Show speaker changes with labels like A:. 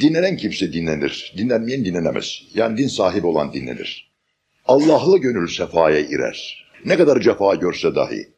A: Dinlenen kimse dinlenir. Dinlenmeyen dinlenemez. Yani din sahibi olan dinlenir. Allah'lı gönül sefaya irer. Ne kadar cefa görse dahi.